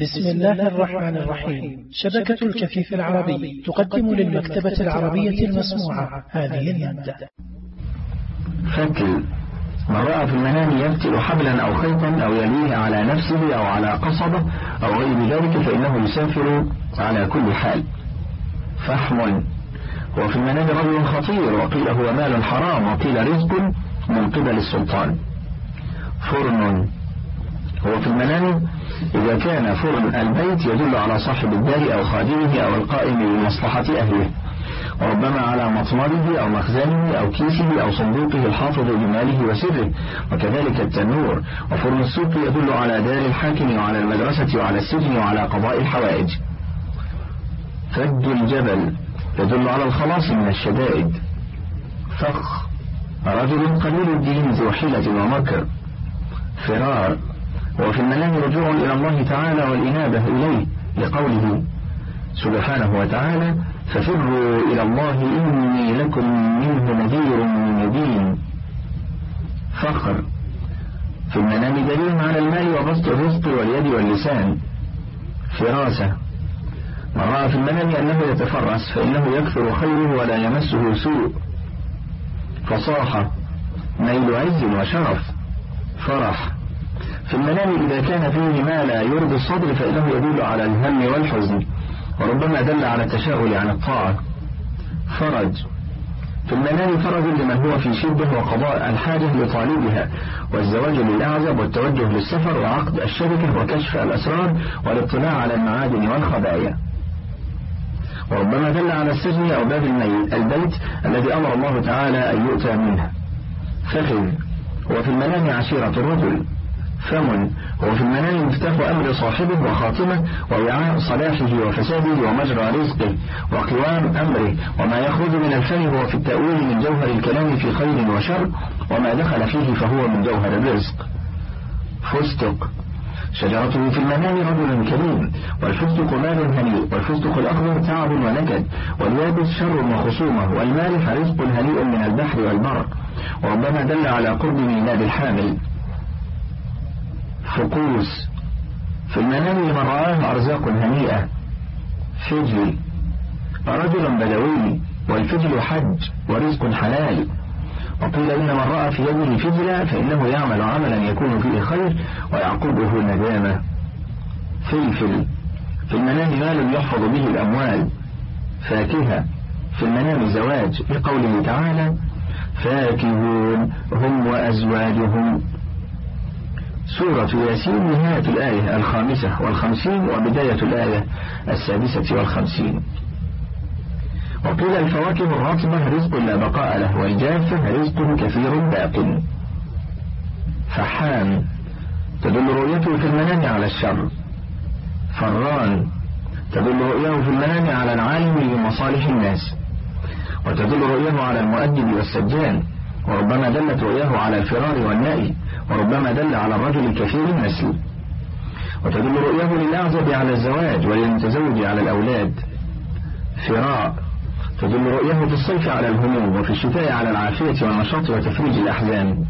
بسم الله الرحمن الرحيم. شبكة الكفيف العربي تقدم للمكتبة العربية المسموعة. هذه المادة. فتل من رأى في المنام يفتل حبلا أو خيطا أو يليه على نفسه أو على قصبة أو غير ذلك فإنه يسافر على كل حال. فحم. هو في المنام رجل خطير وقيل هو مال حرام وقيل رزق من قبل السلطان. فرن. هو في المنام إذا كان فرن البيت يدل على صاحب الدار أو خادمه أو القائم بمصلحة أهله. وربما على مطمره أو مخزنه أو كيسه أو صندوقه الحافظ بماله وسره. وكذلك التنور. وفرن السوق يدل على دار الحاكم وعلى المدرسة وعلى السجن وعلى قضاء الحوائج. فد الجبل يدل على الخلاص من الشدائد. فخ. رجل قليل الدين ذو حيلة ومكر. فرار. وفي المنام رجوع إلى الله تعالى والإنابة إليه لقوله سبحانه وتعالى ففروا إلى الله إني لكم منه نذير مبين فخر. في المنام دليل على المال وبسط الرزق واليد واللسان. فراسة. من رأى في المنام أنه يتفرس فإنه يكثر خيره ولا يمسه سوء. فصاحة نيل عز وشرف. فرح. في المنام إذا كان فيه ما لا يرضي الصدر فإنه يدل على الهم والحزن وربما دل على التشاغل عن الطاعة. فرج. في المنام فرج لمن هو في شدة وقضاء الحاجة لطالبها والزواج للأعزب والتوجه للسفر وعقد الشركة وكشف الأسرار والاطلاع على المعادن والخبايا. وربما دل على السجن أو باب البيت الذي أمر الله تعالى أن يؤتى منه. فخذ. وفي المنام عشيرة الرجل. فم. هو في المنام مفتاح أمر صاحبه وخاتمه ووعاء صلاحه وفساده ومجرى رزقه وقوام أمره. وما يخرج من الفم هو في التأويل من جوهر الكلام في خير وشر وما دخل فيه فهو من جوهر الرزق. فستق. شجرته في المنام رجل كريم والفستق مال هنيء والفستق الأخضر تعب ونكد واليابس شر وخصومة والمالح رزق هنيء من البحر والبر وربما دل على قرب ميلاد الحامل. فقوس. في المنام من رآه أرزاق هنيئة. فجل. رجل بدوي والفجل حج ورزق حلال. وقيل إن من رأى في يده فجلا فإنه يعمل عملا يكون فيه خير ويعقبه ندامة. فلفل في المنام مال يحفظ به الأموال. فاكهة. في المنام زواج لقوله تعالى فاكهون هم وأزواجهم. سورة ياسين نهاية الآية الخامسة والخمسين وبداية الآية السادسة والخمسين. وقيل الفواكه الرطبة رزق لا بقاء له والجافة رزق كثير باق. فحان تدل رؤيته في المنام على الشر. فران تدل رؤياه في المنام على العالم بمصالح الناس. وتدل رؤياه على المؤدب والسجان. وربما دلت رؤياه على الفرار والنائي. وربما دل على الرجل الكثير النسل وتدل رؤياه للأعزب على الزواج وللمتزوج على الأولاد. فراء. تدل رؤياه في الصيف على الهموم وفي الشتاء على العافية والنشاط وتفريج الأحزان.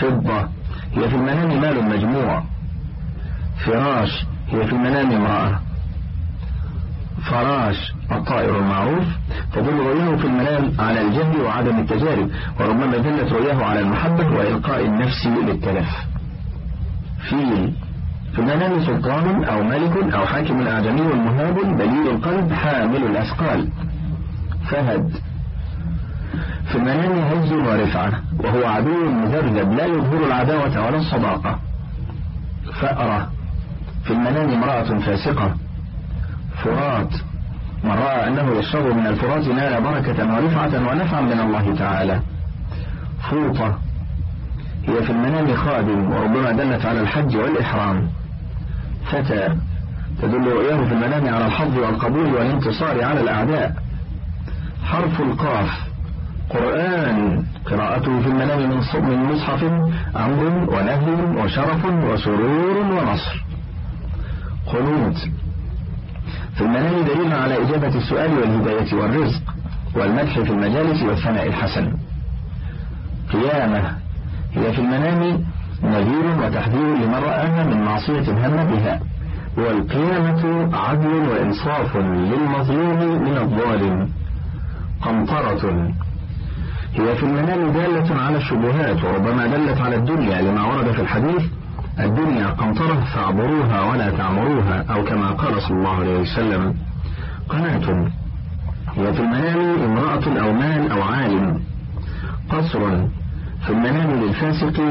فضة. هي في المنام مال مجموع. فراش. هي في المنام امرأة. فراش الطائر المعروف تدل رؤياه في المنام على الجهل وعدم التجارب وربما دلت رؤياه على المحبة وإلقاء النفس للتلف. فيل في المنام سلطان أو ملك أو حاكم أعجمي مهاب بليل القلب حامل الأثقال. فهد. في المنام هز ورفعة وهو عدو مذبذب لا يظهر العداوة ولا الصداقة. فأرة في المنام امرأة فاسقة فرات من رأى أنه يشرب من الفرات نال بركة ورفعة ونفعا من الله تعالى. فوطة. هي في المنام خادم وربما دلت على الحج والإحرام. فتى. تدل رؤياه في المنام على الحظ والقبول والانتصار على الأعداء. حرف القاف. قرآن. قراءته في المنام من مصحف أمر ونهي وشرف وسرور ونصر. قنوت. في المنام دليل على إجابة السؤال والهداية والرزق والمدح في المجالس والثناء الحسن. قيامة. هي في المنام نذير وتحذير لمن رآها من معصية هم بها. والقيامة عدل وإنصاف للمظلوم من الظالم. قنطرة هي في المنام دالة على الشبهات وربما دلت على الدنيا لما ورد في الحديث الدنيا قنطرة فاعبروها ولا تعمروها أو كما قال صلى الله عليه وسلم قناة هي في المنام امرأة أو مال أو عالم قصر في المنام للفاسق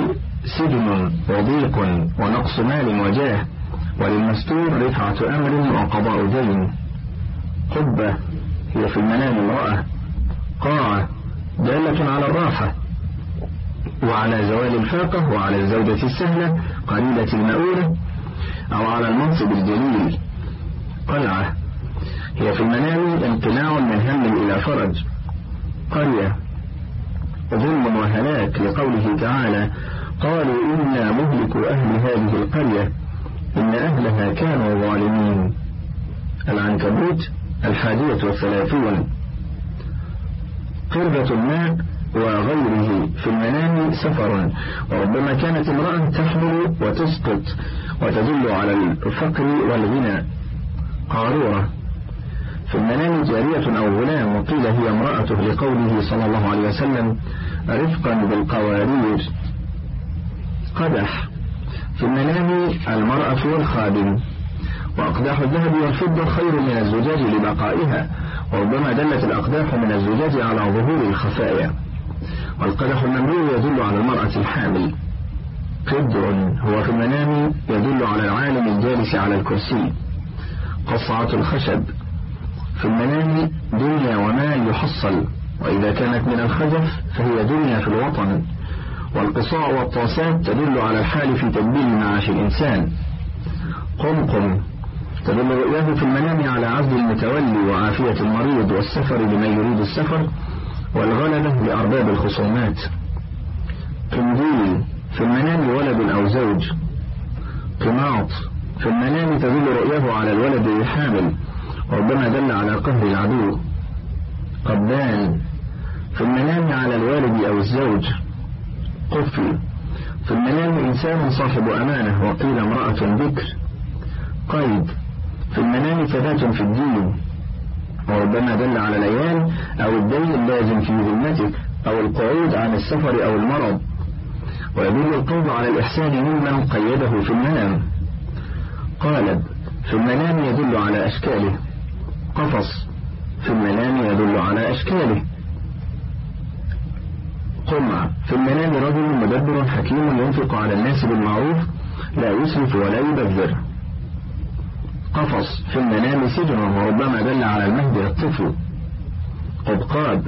سجن وضيق ونقص مال وجاه وللمستور رفعة أمر وقضاء دين. قبة هي في المنام امرأة قاعة دالة على الراحة وعلى زوال الفاقة وعلى الزوجة السهلة قليلة المؤونة أو على المنصب الجليل. قلعة. هي في المنام امتناع من هم إلى فرج. قرية. ظلم وهلاك لقوله تعالى قالوا إنا مهلك أهل هذه القرية إن أهلها كانوا ظالمين. العنكبوت الحادية والثلاثون. قربة الماء وغيره. في المنام سفر وربما كانت امرأة تحمل وتسقط وتدل على الفقر والغنى. قارورة. في المنام جارية أو غلام وقيل هي امرأته لقوله صلى الله عليه وسلم رفقا بالقوارير. قدح. في المنام المرأة والخادم. وأقداح الذهب والفضة خير من الزجاج لبقائها. وربما دلت الأقداح من الزجاج على ظهور الخفايا. والقدح المملوء يدل على المرأة الحامل. قدر هو في المنام يدل على العالم الجالس على الكرسي. قصعة الخشب. في المنام دنيا ومال يحصل. وإذا كانت من الخزف فهي دنيا في الوطن. والقصاع والطاسات تدل على الحال في تدبير معاش الإنسان. قمقم. تدل رؤياه في المنام على عزل المتولي وعافية المريض والسفر لمن يريد السفر. والغلبة لأرباب الخصومات. قنديل في المنام ولد أو زوج قماط في المنام تدل رؤياه على الولد الحامل وربما دل على قهر العدو. قبان في المنام على الوالد أو الزوج قفل في المنام إنسان صاحب أمانة وقيل امرأة بكر. قيد في المنام ثبات في الدين. وربما دل على العيان أو الدين اللازم في ذمتك أو القعود عن السفر أو المرض. ويدل القول على الإحسان ممن قيده في المنام. قالب في المنام يدل على أشكاله. قفص في المنام يدل على أشكاله. قمع في المنام رجل مدبر حكيم ينفق على الناس بالمعروف لا يسرف ولا يبذر. قفص في المنام سجن وربما دل على المهد الطفل قبقاب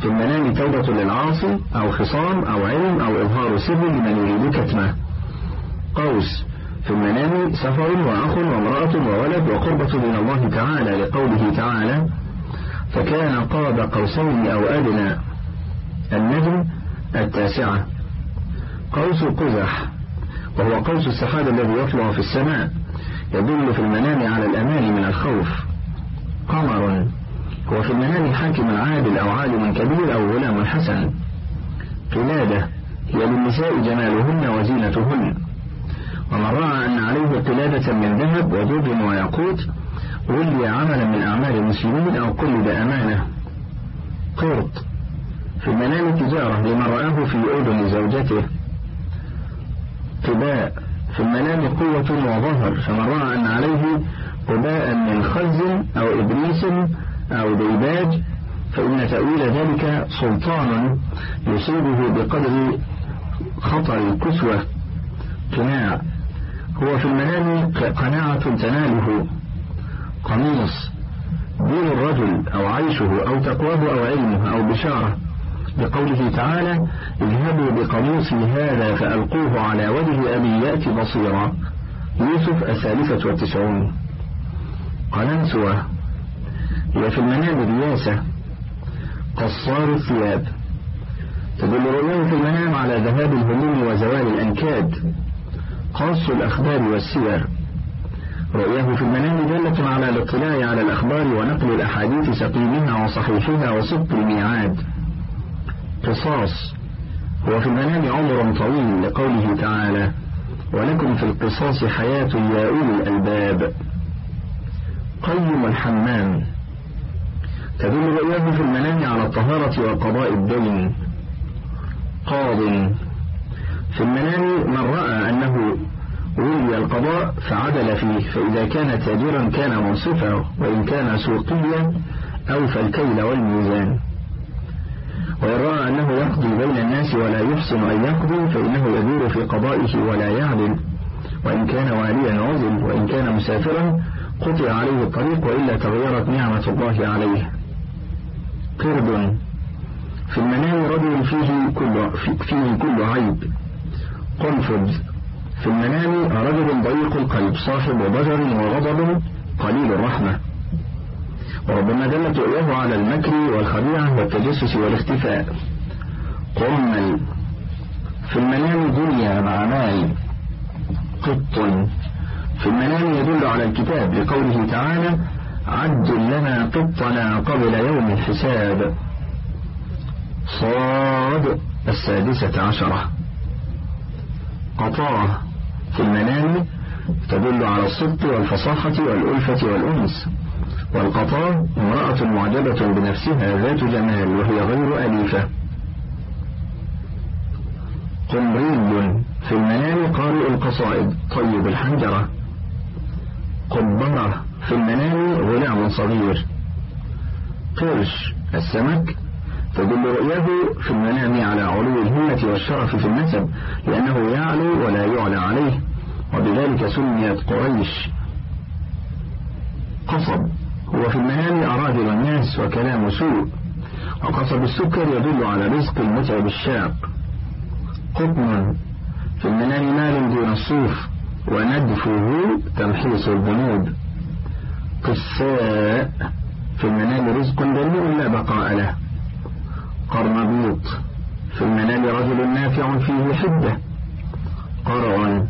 في المنام توبة للعاصي أو خصام أو علم أو إظهار سر لمن يريد كتمه. قوس. في المنام سفر وأخ وامرأة وولد وقربة من الله تعالى لقوله تعالى فكان قاب قوسين أو أدنى. النجم التاسعة. قوس قزح. وهو قوس السحاب الذي يطلع في السماء. يدل في المنام على الأمان من الخوف. قمر هو في المنام حاكم عادل أو عالم كبير أو غلام حسن. قلادة هي للنساء جمالهن وزينتهن. ومن رأى أن عليه قلادة من ذهب ودود وياقوت ولي عملا من أعمال المسلمين أو قلد أمانة. قرط في المنام تجارة لمن رآه في أذن زوجته. قباء في المنام قوة وظهر فمن رأى أن عليه قباء من خز أو إبريس أو ديباج فإن تأويل ذلك سلطان يصيبه بقدر خطر الكسوة. قناع هو في المنام قناعة تناله. قميص دين الرجل أو عيشه أو تقواه أو علمه أو بشارة. بقوله تعالى اذهبوا بقميصي هذا فألقوه على وجه أبي يأتي بصيرا. يوسف الثالثة والتسعون. قلنسوة هي في المنام رياسة قصار الثياب. تدل رؤياه في المنام على ذهاب الهموم وزوال الأنكاد. قاص الأخبار والسير. رؤياه في المنام دالة على الاطلاع على الأخبار ونقل الأحاديث سقيمها وصحيحها وصدق الميعاد. قصاص. هو في المنام عمر طويل لقوله تعالى ولكم في القصاص حياة يا أولي الألباب قيم الحمام. تدل رؤياه في المنام على الطهارة وقضاء الدين. قاض. في المنام من رأى أنه ولي القضاء فعدل فيه فإذا كان تاجرا كان منصفا وإن كان سوقيا أوفى الكيل والميزان. وإن رأى أنه يقضي بين الناس ولا يحسن أن يقضي فإنه يدور في قضائه ولا يعدل. وإن كان واليا عزل وإن كان مسافرا قطع عليه الطريق وإلا تغيرت نعمة الله عليه. قرد في المنام رجل فيه كل, فيه كل عيب. قنفذ في المنام رجل ضيق القلب صاحب ضجر وغضب قليل الرحمة. وربما دلت رؤياه على المكر والخديعة والتجسس والاختفاء. قرمل في المنام دنيا مع مال قط. في المنام يدل على الكتاب لقوله تعالى عد لنا قطنا قبل يوم الحساب. صاد السادسة عشرة. قطاه في المنام تدل على الصدق والفصاحة والألفة والأنس. والقطاع امرأة معجبة بنفسها ذات جمال وهي غير أليفة. قمري في المنام قارئ القصائد. طيب الحنجرة. قبرة في المنام غلام صغير. قرش السمك. تدل رؤياه في المنام على علو الهمة والشرف في النسب لأنه يعلو ولا يعلى عليه وبذلك سميت قريش. قصب. هو في المنام أراذل الناس وكلام سوء. وقصب السكر يدل على رزق المتعب الشاق. قطن في المنام مال دون الصوف وندفه تمحيص الذنوب. قساء في المنام رزق دليل لا بقاء له. قرنبيط في المنام رجل نافع فيه حدة. قرع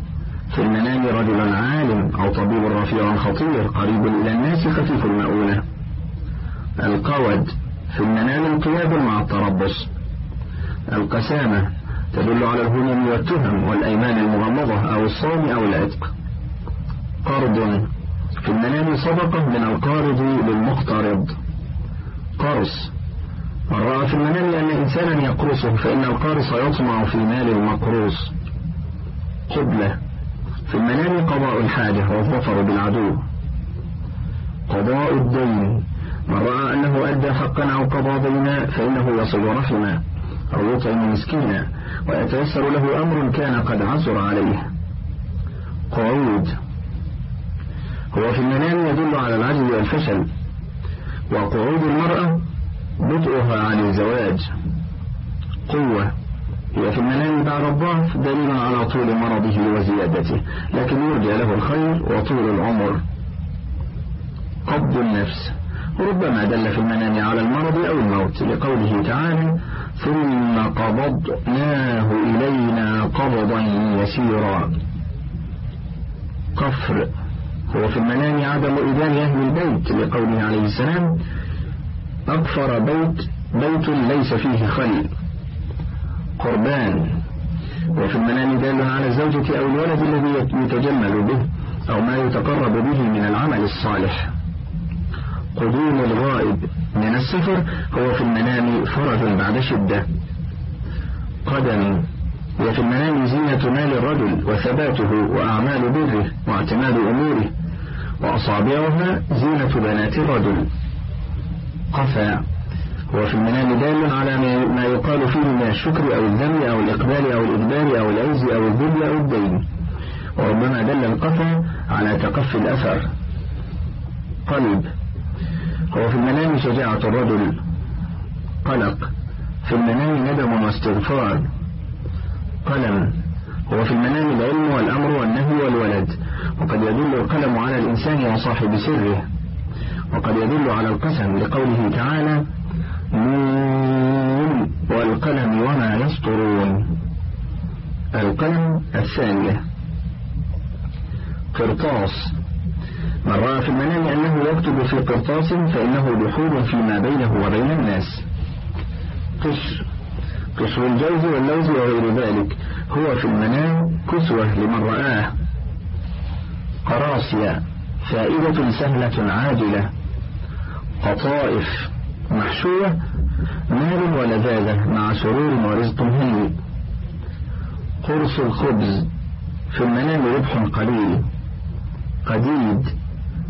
في المنام رجل عالم أو طبيب رفيع خطير قريب إلى الناس خفيف المؤونة القود في المنام انقياد مع التربص. القسامة تدل على الهمم والتهم والأيمان المغمضة أو الصوم أو العتق. قرض في المنام صدقة من القارض للمقترض. قرص. من رأى في المنام أن إنسانا يقرصه فإن القارص يطمع في مال المقروص. قبلة. في المنام قضاء الحاجة والظفر بالعدو. قضاء الدين. من رأى أنه أدى حقا أو قضى دينا فإنه يصل رحما. أو يطعم مسكينا. ويتيسر له أمر كان قد عثر عليه. قعود. هو في المنام يدل على العجز والفشل. وقعود المرأة بدءها عن الزواج. قوة. هي في المنام بعد الضعف دليل على طول مرضه وزيادته لكن يرجى له الخير وطول العمر. قبض النفس. ربما دل في المنام على المرض أو الموت لقوله تعالى ثم قبضناه إلينا قبضا يسيرا. قفر. هو في المنام عدم إذان أهل البيت لقوله عليه السلام أكفر بيت بيت ليس فيه خليل. قربان. وفي المنام دال على الزوجة أو الولد الذي يتجمل به أو ما يتقرب به من العمل الصالح. قدوم الغائب من السفر هو في المنام فرج بعد شدة. قدم هي في المنام زينة مال الرجل وثباته وأعمال بره واعتماد أموره وأصابعها زينة بنات الرجل. قفا. هو في المنام دال على ما يقال فيه من الشكر أو الذم أو الإقبال أو الإدبار أو العز أو الذل أو الدين. وربما دل القفا على تقفي الأثر. قلب هو في المنام شجاعة الرجل. قلق. في المنام ندم واستغفار. قلم. هو في المنام العلم والأمر والنهي والولد. وقد يدل القلم على الإنسان وصاحب سره. وقد يدل على القسم لقوله تعالى نون والقلم وما يسطرون. القلم الثانية. قرطاس. من رأى في المنام أنه يكتب في قرطاس فإنه دخول فيما بينه وبين الناس. قشر قشر الجوز واللوز وغير ذلك. هو في المنام كسوة لمن رآه. قراصية فائدة سهلة عاجلة. قطائف. محشوة مال ولذاذة مع سرور ورزق هني قرص الخبز في المنام ربح قليل. قديد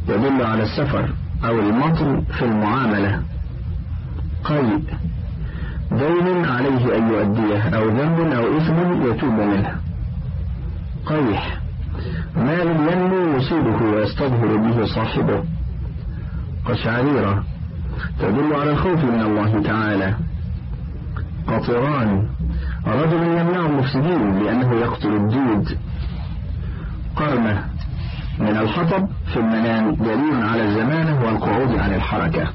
يدل على السفر أو المطر في المعاملة. قيء دين عليه أن يؤديه أو ذنب أو إثم يتوب منه. قيح مال ينمو يصيبه ويستظهر به صاحبه. قشعريرة تدل على الخوف من الله تعالى. قطران رجل يمنع المفسدين لأنه يقتل الدود قرنة. من الحطب في المنام دليل على الزمانة والقعود عن الحركة.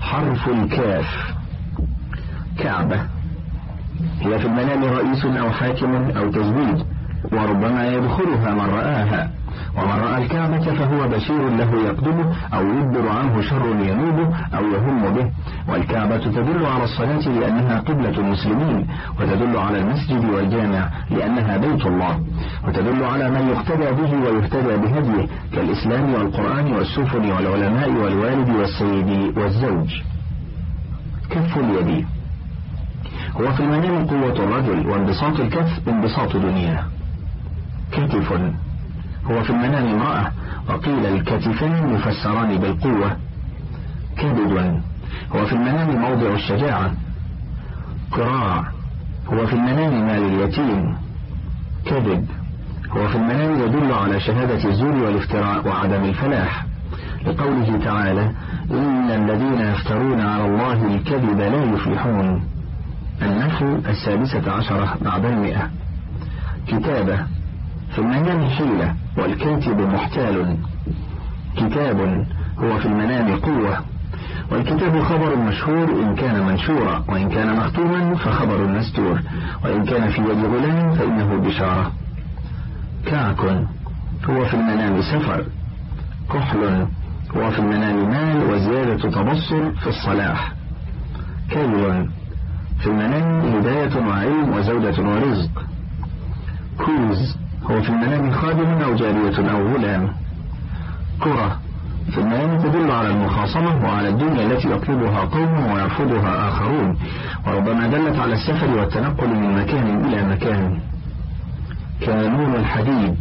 حرف الكاف. كعبة. هي في المنام رئيس أو حاكم أو تزويد وربما يدخلها من رآها. ومن رأى الكعبة فهو بشير له يقدمه أو يدبر عنه شر ينوبه أو يهم به. والكعبة تدل على الصلاة لأنها قبلة المسلمين وتدل على المسجد والجامع لأنها بيت الله وتدل على من يقتدى به ويهتدى بهديه كالإسلام والقرآن والسفن والعلماء والوالد والسيد والزوج. كف اليد. هو في المنام قوة الرجل وانبساط الكف انبساط دنياه. كتف. هو في المنام امرأة وقيل الكتفان يفسران بالقوة. كبد هو في المنام موضع الشجاعة. قراع هو في المنام مال اليتيم. كذب هو في المنام يدل على شهادة الزور والافتراء وعدم الفلاح. لقوله تعالى إن الذين يفترون على الله الكذب لا يفلحون. النحو السادسة عشرة بعد المئة. كتابة في المنام حيلة والكاتب محتال. كتاب هو في المنام قوة. والكتاب خبر مشهور إن كان منشورا وإن كان مختوما فخبر مستور. وإن كان في يد غلام فإنه بشارة. كعك هو في المنام سفر. كحل هو في المنام مال وزيادة تبصر في الصلاح. كيل في المنام هداية وعلم وزوجة ورزق. كوز هو في المنام خادم أو جارية أو غلام. كرة. في المنام تدل على المخاصمة وعلى الدنيا التي يطلبها قوم ويرفضها آخرون. وربما دلت على السفر والتنقل من مكان إلى مكان. كانون الحديد.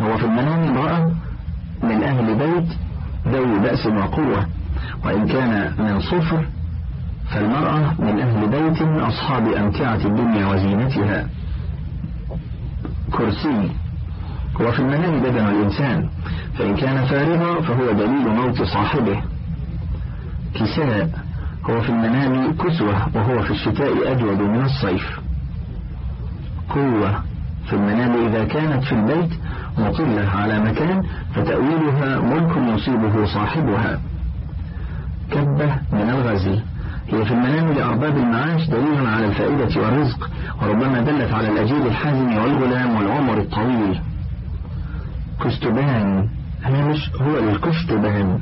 هو في المنام امرأة من أهل بيت ذوي بأس وقوة. وإن كان من صفر فالمرأة من أهل بيت أصحاب أمتعة الدنيا وزينتها. كرسي. هو في المنام بدن الإنسان فإن كان فارغا فهو دليل موت صاحبه. كساء هو في المنام كسوة وهو في الشتاء أجود من الصيف. قوة في المنام إذا كانت في البيت مطلة على مكان فتأويلها ملك يصيبه صاحبها. كبة من الغزل. هي في المنام لأرباب المعاش دليل على الفائدة والرزق وربما دلت على الأجير الحازم والغلام والعمر الطويل. كستبان هامش هو الكستبان.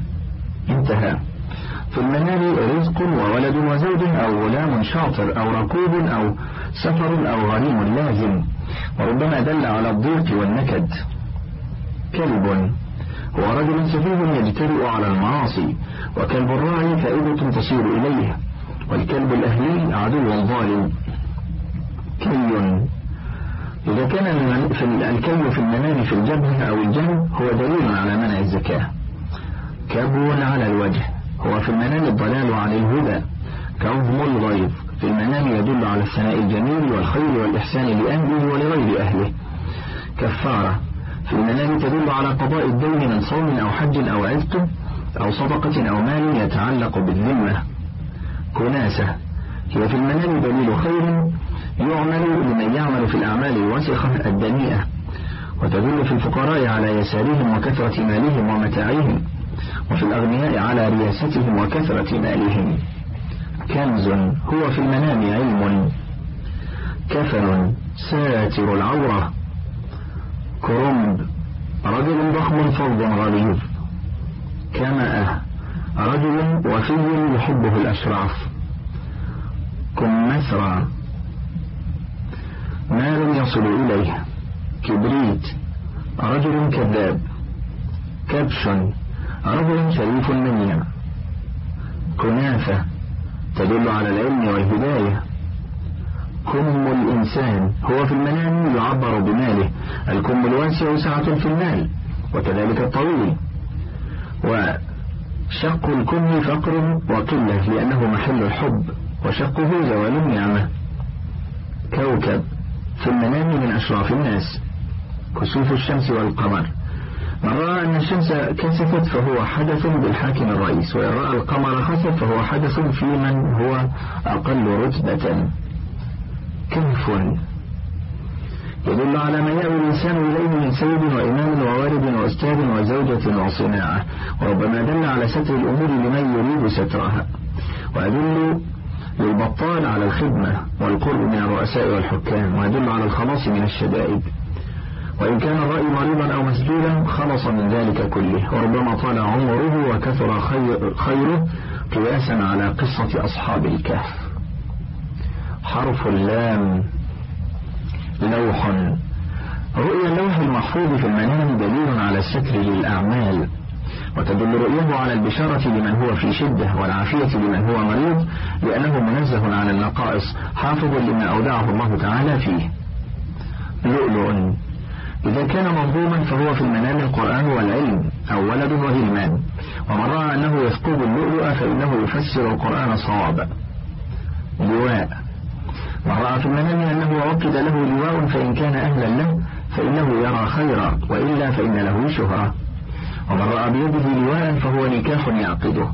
انتهى. في المنام رزق وولد وزوج أو غلام شاطر أو ركوب أو سفر أو غريم لازم. وربما دل على الضيق والنكد. كلب. هو رجل سفيه يجترئ على المعاصي وكلب الراعي فائدة تصير إليه. والكلب الأهلي عدو ظالم. كي إذا كان الكلب في المنام في الجبهة أو الجنب هو دليل على منع الزكاة. كبو على الوجه. هو في المنام الضلال عن الهدى. كظم الغيظ. في المنام يدل على الثناء الجميل والخير والإحسان لأهله ولغير أهله. كفارة. في المنام تدل على قضاء الدين من صوم أو حج أو عتق أو صدقة أو مال يتعلق بالذمة. كناسة. هي في المنام دليل خير يعمل لمن يعمل في الأعمال الوسخة الدنيئة وتدل في الفقراء على يسارهم وكثرة مالهم ومتاعهم وفي الأغنياء على رياستهم وكثرة مالهم. كنز هو في المنام علم. كفن ساتر العورة. كرنب رجل ضخم فظ غليظ. كمأة رجل وفي يحبه الأشراف. كمثرى يصل إليه. كبريت. رجل كذاب. كبش. رجل شريف منيع. كنافة. تدل على العلم والهداية. كم الإنسان. هو في المنام يعبر بماله. الكم الواسع سعة في المال. وكذلك الطويل. وشق الكم فقر وقلة لأنه محل الحب وشقه زوال النعمة. كوكب في المنام من أشراف الناس. كسوف الشمس والقمر. من رأى أن الشمس كسفت فهو حدث بالحاكم الرئيس وإن رأى القمر خسف فهو حدث في من هو أقل رتبة. كهف. يدل على ما يأوي الإنسان إليه من سيد وإمام ووالد وأستاذ وزوجة وصناعة. وربما دل على ستر الأمور لمن يريد سترها. ويدل للبطال على الخدمة والقرب من الرؤساء والحكام. ويدل على الخلاص من الشدائد. وإن كان الرأي مريضا أو مسجولا خلص من ذلك كله. وربما طال عمره وكثر خير خيره قياسا على قصة أصحاب الكهف. حرف اللام. لوح. رؤيا اللوح المحفوظ في المنام دليل على الستر للأعمال. وتدل رؤيه على البشارة لمن هو في شدة والعافية لمن هو مريض لأنه منزه عن النقائص حافظ لما أودعه الله تعالى فيه. لؤلؤ. إذا كان منظوما فهو في المنام القرآن والعلم أو ولد وهلمان. ومن رأى أنه يثقب اللؤلؤ فإنه يفسر القرآن صوابا. لواء من رأى في المنام أنه عقد له لواء فإن كان أهلا له فإنه يرى خيرا وإلا فإن له شهرة ومن رأى بيده لواء فهو نكاح يعقده.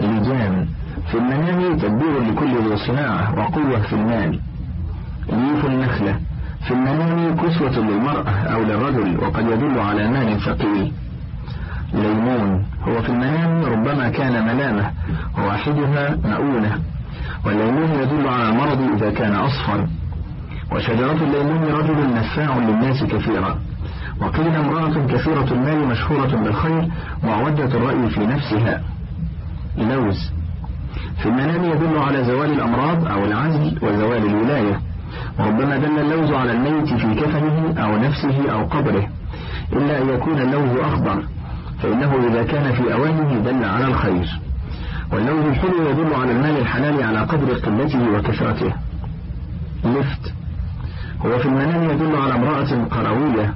لجام في المنام تدبير لكل ذو صناعة وقوة في المال. ليف النخلة في المنام كسوة للمرأة أو للرجل وقد يدل على مال ثقيل ليمون هو في المنام ربما كان ملامة وواحدها مؤونة والليمون يدل على المرض إذا كان أصفر. وشجرة الليمون رجل نفاع للناس كثيرا وقيل امرأة كثيرة المال مشهورة بالخير معودة الرأي في نفسها. لوز. في المنام يدل على زوال الأمراض أو العزل وزوال الولاية. وربما دل اللوز على الميت في كفنه أو نفسه أو قبره. إلا أن يكون اللوز أخضر فإنه إذا كان في أوانه دل على الخير. واللوز الحلو يدل على المال الحلال على قدر قلته وكثرته. لفت. هو في المنام يدل على امرأة قروية.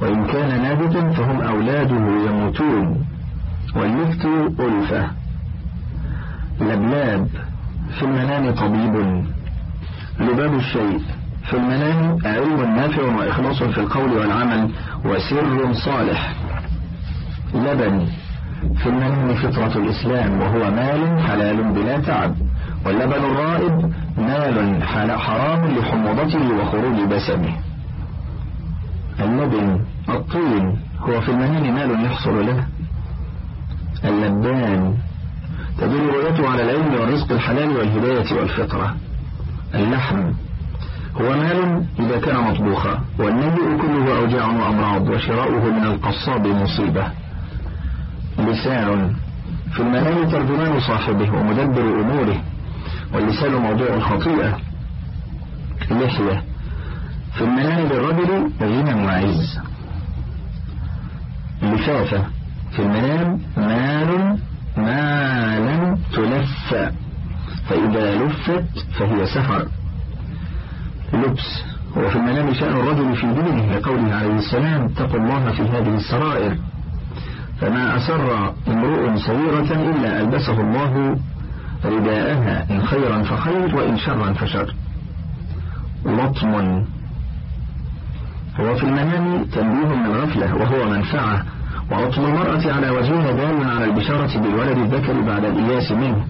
وإن كان نابتا فهم أولاده يموتون. واللفت ألفة. لبلاب. في المنام طبيب. لباب الشيء. في المنام علم نافع وإخلاص في القول والعمل وسر صالح. لبن. في المنام فطرة الإسلام وهو مال حلال بلا تعب واللبن الرائب مال حرام لحموضته وخروج بسمه. اللبن الطين هو في المنام مال يحصل له. اللبان تدل رؤيته على العلم والرزق الحلال والهداية والفطرة. اللحم هو مال إذا كان مطبوخا والنبي كله أوجاع وأمراض وشراؤه من القصاب مصيبة. لسان. في المنام ترجمان صاحبه ومدبر أموره. واللسان موضوع الخطيئة لحية. في المنام للرجل غنى وعز لفافة. في المنام مال مالا تلف. فإذا لفت فهي سفر لبس. هو في المنام شأن الرجل في دينه لقوله عليه السلام اتقوا الله في هذه السرائر. فما أسر امرؤ سريرة إلا ألبسه الله رداءها إن خيرا فخير وإن شرا فشر. لطم. هو في المنام تنبيه من غفلة وهو منفعة. ولطم المرأة على وجهها دال على البشارة بالولد الذكر بعد الإياس منه.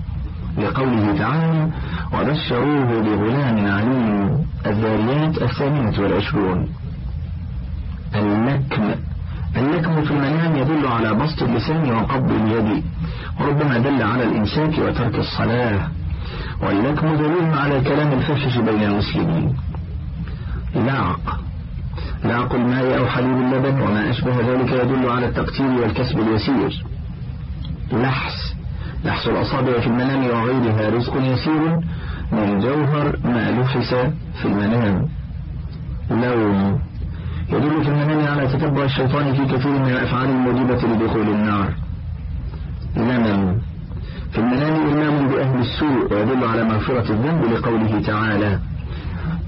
لقوله تعالى وبشروه بغلام عليم الذاريات الثامنة والعشرون. اللكم اللكم في المنام يدل على بسط اللسان وقبض اليد. وربما دل على الإمساك وترك الصلاة. واللكم دليل على الكلام الفشش بين المسلمين. لعق لعق الماء أو حليب اللبن وما أشبه ذلك يدل على التقتيل والكسب اليسير. لحس. لحس الأصابع في المنام وغيرها رزق يسير. من جوهر ما لحس في المنام. لوم. يدل في المنام على تتبع الشيطان في كثير من الأفعال الموجبة لدخول النار. لمم في المنام إلمام بأهل السوء ويدل على مغفرة الذنب لقوله تعالى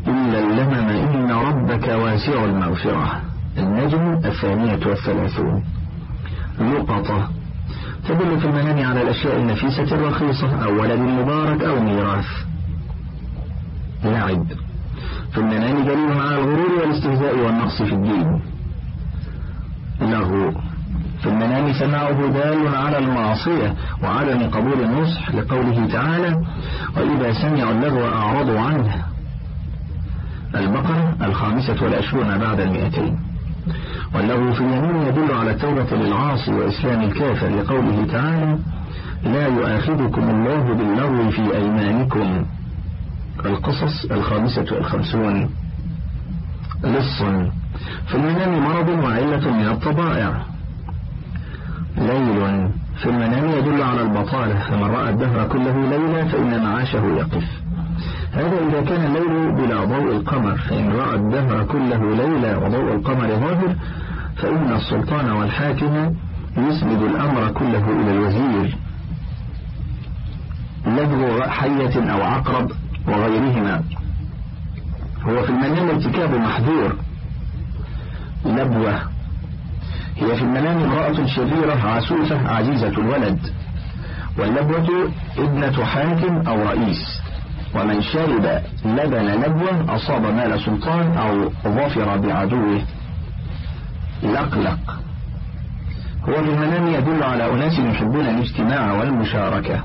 إلا اللمم إن ربك واسع المغفرة. النجم الثانية والثلاثون. لقطة. تدل في المنام على الأشياء النفيسة الرخيصة أو ولد مبارك أو ميراث لعب في المنام دليل على الغرور والاستهزاء والنقص في الدين. له. في المنام سماعه دال على المعصية وعدم قبول النصح لقوله تعالى وإذا سمعوا اللغو أعرضوا عنه. البقرة الخامسة والعشرون بعد المئتين. واللغو في اليمين يدل على التوبة للعاصي وإسلام الكافر لقوله تعالى لا يؤاخذكم الله باللغو في أيمانكم. القصص الخامسة والخمسون لص في المنام مرض وعلة من الطبائع. ليل. في المنام يدل على البطالة فمن رأى الدهر كله ليلا فإن معاشه يقف. هذا إذا كان الليل بلا ضوء القمر فإن رأى الدهر كله ليلا وضوء القمر ظاهر فإن السلطان والحاكم يسند الأمر كله إلى الوزير. لدغ حية أو عقرب. وغيرهما. هو في المنام ارتكاب محذور. لبوة هي في المنام امرأة شريرة عسوفة عزيزة الولد. واللبوة ابنة حاكم أو رئيس. ومن شرب لبن لبوة أصاب مال سلطان أو ظفر بعدوه. لقلق. هو في المنام يدل على أناس يحبون الاجتماع والمشاركة.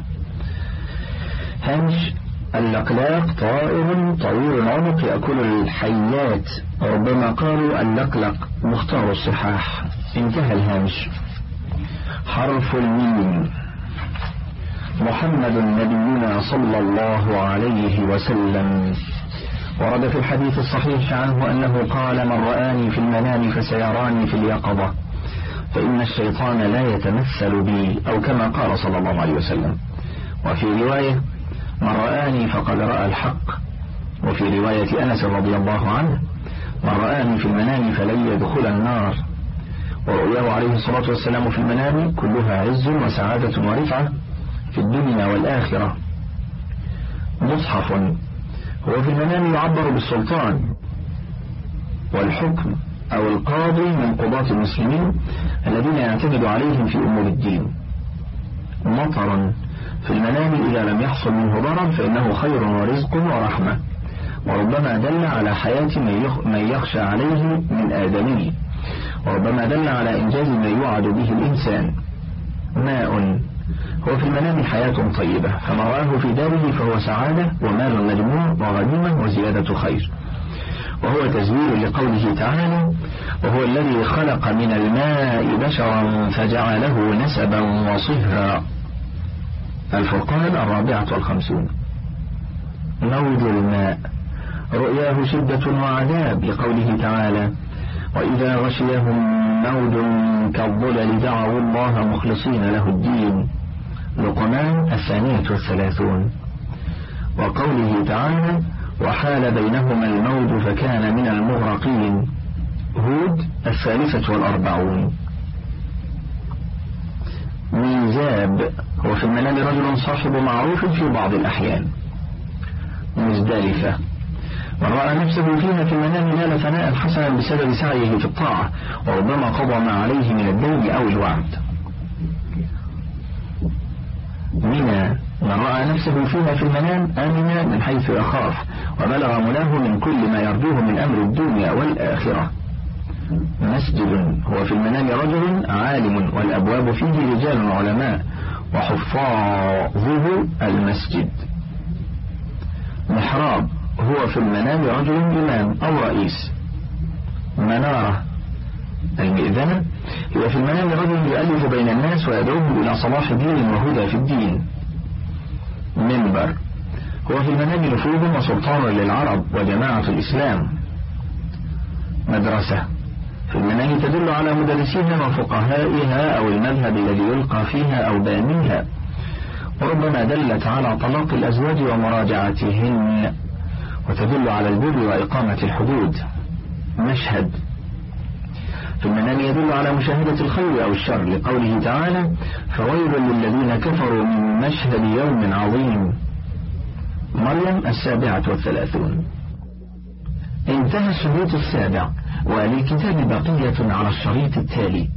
هنش اللقلاق طائر طويل العنق يأكل الحيات. ربما قالوا اللقلق مختار الصحاح. انتهى الهامش. حرف الميم. محمد نبينا صلى الله عليه وسلم. ورد في الحديث الصحيح عنه أنه قال من رآني في المنام فسيراني في اليقظة. فإن الشيطان لا يتمثل بي. أو كما قال صلى الله عليه وسلم. وفي رواية من رآني فقد رأى الحق. وفي رواية أنس رضي الله عنه من رآني في المنام فلن يدخل النار. ورؤياه عليه الصلاة والسلام في المنام كلها عز وسعادة ورفعة في الدنيا والآخرة. مصحف هو في المنام يعبر بالسلطان والحكم أو القاضي من قضاة المسلمين الذين يعتمد عليهم في أمور الدين. مطرا في المنام إذا لم يحصل منه ضرر فإنه خير ورزق ورحمة. وربما دل على حياة من يخشى عليه من آدمي. وربما دل على إنجاز ما يوعد به الإنسان. ماء. هو في المنام حياة طيبة. فما رآه في داره فهو سعادة ومال مجموع وغنيمة وزيادة خير. وهو تزوير لقوله تعالى وهو الذي خلق من الماء بشرا فجعله نسبا وصهرا. الفرقان الرابعة والخمسون. موج الماء. رؤياه شدة وعذاب لقوله تعالى وإذا غشيهم موج كالظلل دعوا الله مخلصين له الدين. لقمان الثانية والثلاثون. وقوله تعالى وحال بينهما الموج فكان من المغرقين. هود الثالثة والأربعون. ميزاب هو في المنام رجل صاحب معروف في بعض الأحيان. مزدلفة. من رأى نفسه فيها في المنام نال ثناء حسنا بسبب سعيه في الطاعة وربما قضى ما عليه من الدين أو الوعد. منى من رأى نفسه فيها في المنام آمنا من حيث يخاف وبلغ مناه من كل ما يرجوه من أمر الدنيا والآخرة. مسجد. هو في المنام رجل عالم والأبواب فيه رجال علماء وحفاظه المسجد. محراب. هو في المنام رجل إمام أو رئيس. منارة. المئذنة. هي في المنام رجل يؤلف بين الناس ويدعوهم إلى صلاح دين وهدى في الدين. منبر. هو في المنام نفوذ وسلطان للعرب وجماعة الإسلام. مدرسة. في المنام تدل على مدرسيها وفقهائها أو المذهب الذي يلقى فيها أو بانيها. وربما دلت على طلاق الأزواج ومراجعتهن وتدل على البر وإقامة الحدود. مشهد. في المنام يدل على مشاهدة الخير أو الشر لقوله تعالى فويل للذين كفروا من مشهد يوم عظيم. مريم السابعة والثلاثون. انتهى الشريط السابع. وللكتاب بقية على الشريط التالي.